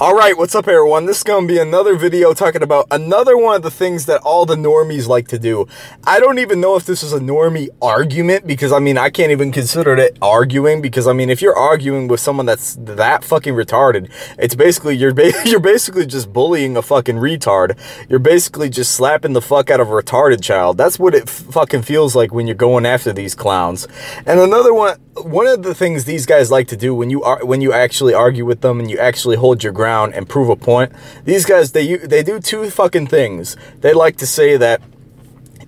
All right, what's up everyone? This is going to be another video talking about another one of the things that all the normies like to do. I don't even know if this is a normie argument because I mean, I can't even consider it arguing because I mean, if you're arguing with someone that's that fucking retarded, it's basically, you're, ba you're basically just bullying a fucking retard. You're basically just slapping the fuck out of a retarded child. That's what it fucking feels like when you're going after these clowns. And another one, one of the things these guys like to do when you are, when you actually argue with them and you actually hold your ground and prove a point. These guys, they, they do two fucking things. They like to say that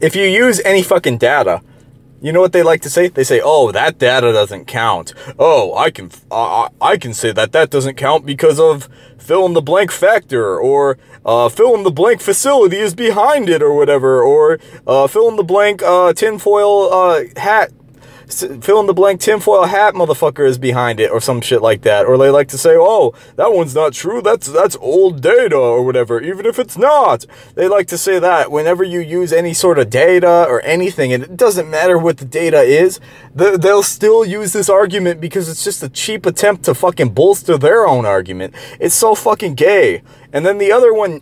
if you use any fucking data, you know what they like to say? They say, "Oh, that data doesn't count." Oh, I can uh, I can say that that doesn't count because of fill in the blank factor or uh, fill in the blank facility is behind it or whatever or uh, fill in the blank uh, tinfoil uh, hat fill in the blank tinfoil hat motherfucker is behind it or some shit like that. Or they like to say, oh, that one's not true. That's, that's old data or whatever, even if it's not. They like to say that whenever you use any sort of data or anything, and it doesn't matter what the data is, they'll still use this argument because it's just a cheap attempt to fucking bolster their own argument. It's so fucking gay. And then the other one,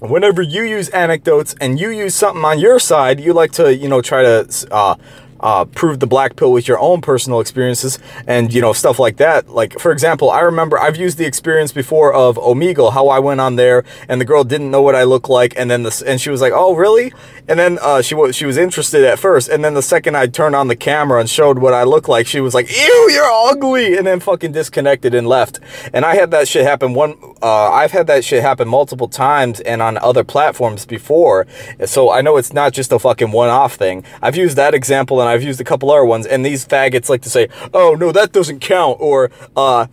whenever you use anecdotes and you use something on your side, you like to, you know, try to, uh, uh, prove the black pill with your own personal experiences and, you know, stuff like that. Like, for example, I remember I've used the experience before of Omegle, how I went on there and the girl didn't know what I look like. And then the, and she was like, oh, really? And then uh, she was she was interested at first. And then the second I turned on the camera and showed what I look like, she was like, ew, you're ugly. And then fucking disconnected and left. And I had that shit happen one, uh, I've had that shit happen multiple times and on other platforms before. So I know it's not just a fucking one-off thing. I've used that example and I've used a couple other ones, and these faggots like to say, oh, no, that doesn't count, or, uh,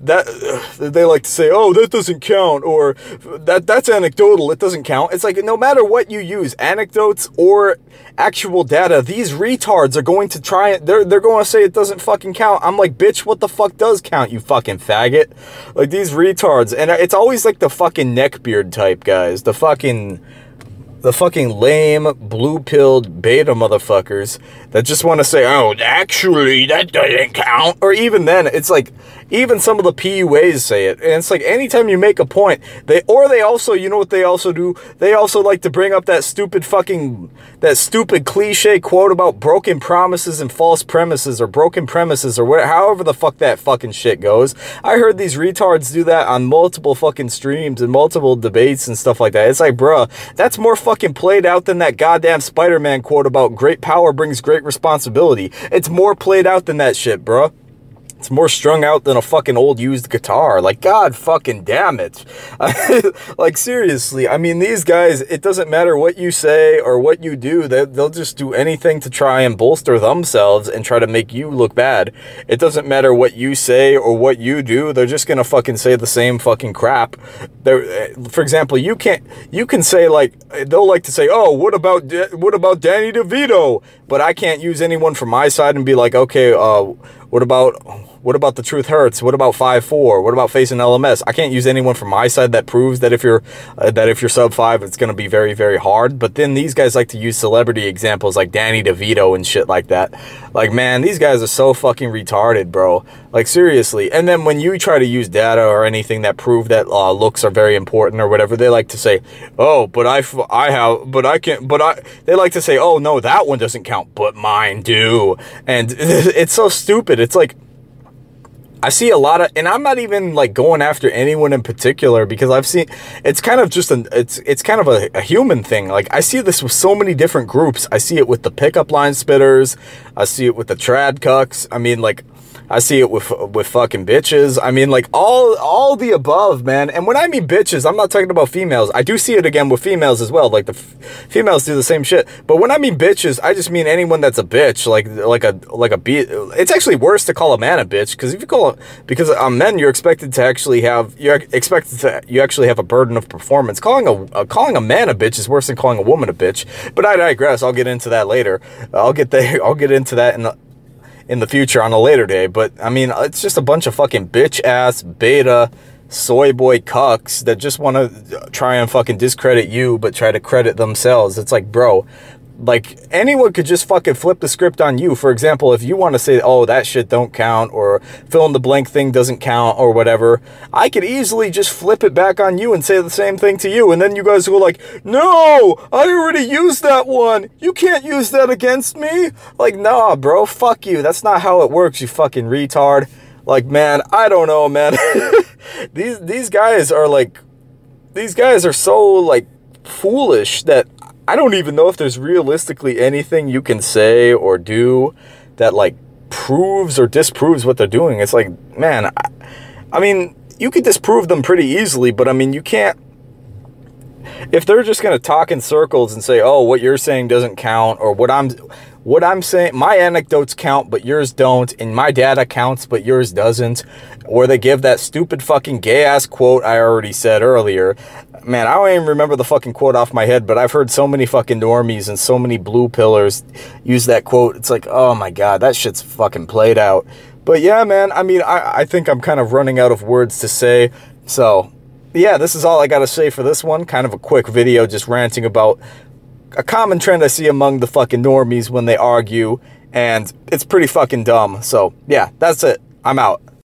that they like to say, oh, that doesn't count, or that that's anecdotal, it doesn't count. It's like no matter what you use, anecdotes or actual data, these retards are going to try it. They're they're going to say it doesn't fucking count. I'm like, bitch, what the fuck does count, you fucking faggot? Like these retards, and it's always like the fucking neckbeard type guys, the fucking the fucking lame, blue-pilled beta motherfuckers that just want to say, oh, actually, that doesn't count. Or even then, it's like, even some of the PUAs say it. And it's like, anytime you make a point, they, or they also, you know what they also do? They also like to bring up that stupid fucking, that stupid cliche quote about broken promises and false premises, or broken premises, or whatever, however the fuck that fucking shit goes. I heard these retards do that on multiple fucking streams and multiple debates and stuff like that. It's like, bruh, that's more fucking played out than that goddamn Spider-Man quote about great power brings great responsibility. It's more played out than that shit, bruh. It's more strung out than a fucking old used guitar. Like, God fucking damn it. like, seriously, I mean, these guys, it doesn't matter what you say or what you do. They, they'll just do anything to try and bolster themselves and try to make you look bad. It doesn't matter what you say or what you do. They're just going to fucking say the same fucking crap. They're, for example, you can't, you can say like, they'll like to say, oh, what about, what about Danny DeVito? But I can't use anyone from my side and be like, okay, uh, what about what about the truth hurts? What about 5-4? What about facing LMS? I can't use anyone from my side that proves that if you're uh, that if you're sub 5 it's going to be very very hard. But then these guys like to use celebrity examples like Danny DeVito and shit like that. Like man, these guys are so fucking retarded, bro. Like seriously. And then when you try to use data or anything that prove that uh, looks are very important or whatever, they like to say, "Oh, but I I have but I can't but I they like to say, "Oh, no, that one doesn't count, but mine do." And it's so stupid. It's like I see a lot of, and I'm not even like going after anyone in particular because I've seen, it's kind of just an, it's, it's kind of a, a, human thing. Like I see this with so many different groups. I see it with the pickup line spitters. I see it with the trad cucks. I mean, like I see it with with fucking bitches. I mean, like all all the above, man. And when I mean bitches, I'm not talking about females. I do see it again with females as well. Like the females do the same shit. But when I mean bitches, I just mean anyone that's a bitch, like like a like a be. It's actually worse to call a man a bitch because if you call because on men you're expected to actually have you're expected to you actually have a burden of performance. Calling a uh, calling a man a bitch is worse than calling a woman a bitch. But I digress. I'll get into that later. I'll get there. I'll get into that in the in the future on a later day. But, I mean, it's just a bunch of fucking bitch-ass, beta, soy boy cucks that just want to try and fucking discredit you, but try to credit themselves. It's like, bro, Like, anyone could just fucking flip the script on you. For example, if you want to say, oh, that shit don't count, or fill in the blank thing doesn't count, or whatever, I could easily just flip it back on you and say the same thing to you. And then you guys go like, no, I already used that one. You can't use that against me. Like, nah, bro, fuck you. That's not how it works, you fucking retard. Like, man, I don't know, man. these, these guys are like, these guys are so, like, foolish that I don't even know if there's realistically anything you can say or do that like proves or disproves what they're doing. It's like, man, I, I mean, you could disprove them pretty easily, but I mean, you can't, if they're just going to talk in circles and say, oh, what you're saying doesn't count or what I'm, what I'm saying, my anecdotes count, but yours don't, and my data counts, but yours doesn't, or they give that stupid fucking gay-ass quote I already said earlier. Man, I don't even remember the fucking quote off my head, but I've heard so many fucking normies and so many blue pillers use that quote. It's like, oh my god, that shit's fucking played out. But yeah, man, I mean, I, I think I'm kind of running out of words to say, so yeah, this is all I got to say for this one. Kind of a quick video just ranting about a common trend I see among the fucking normies when they argue, and it's pretty fucking dumb. So, yeah, that's it. I'm out.